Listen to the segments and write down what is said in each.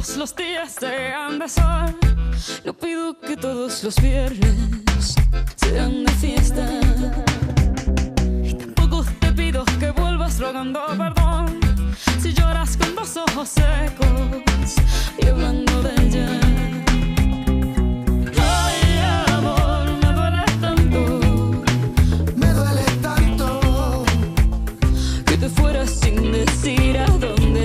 todos los días sean de sol. No pido que todos los viernes sean de fiesta. Y tampoco te pido que vuelvas rogando perdón. Si lloras con dos ojos secos y hablando de ella. fuera sin decir a dónde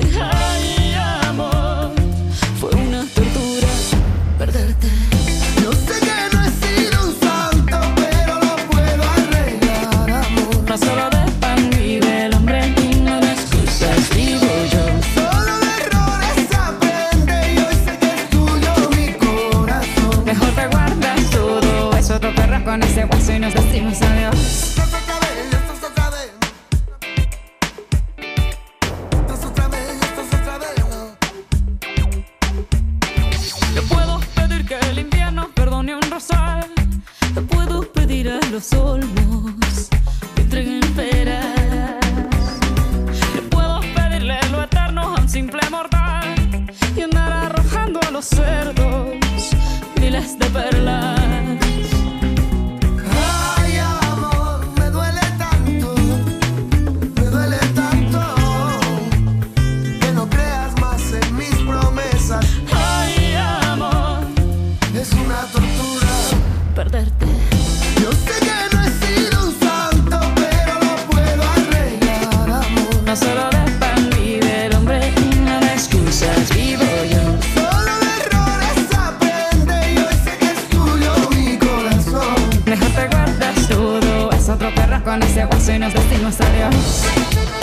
con ese hueso y nos decimos adiós. Te puedo pedir que el invierno perdone un rosal. Te puedo pedir a los olmos. te guardas todo. Es otro perro con ese guaso y nos vestimos adiós.